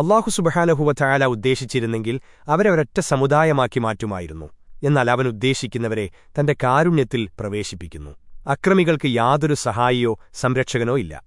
അള്ളാഹു സുബഹാനഹുവ ഉദ്ദേശിച്ചിരുന്നെങ്കിൽ അവരെ ഒരൊറ്റ സമുദായമാക്കി മാറ്റുമായിരുന്നു. എന്നാൽ അവൻ ഉദ്ദേശിക്കുന്നവരെ തന്റെ കാരുണ്യത്തിൽ പ്രവേശിപ്പിക്കുന്നു. അക്രമികൾക്ക് യാതൊരു സഹായിയോ സംരക്ഷകനോ ഇല്ല.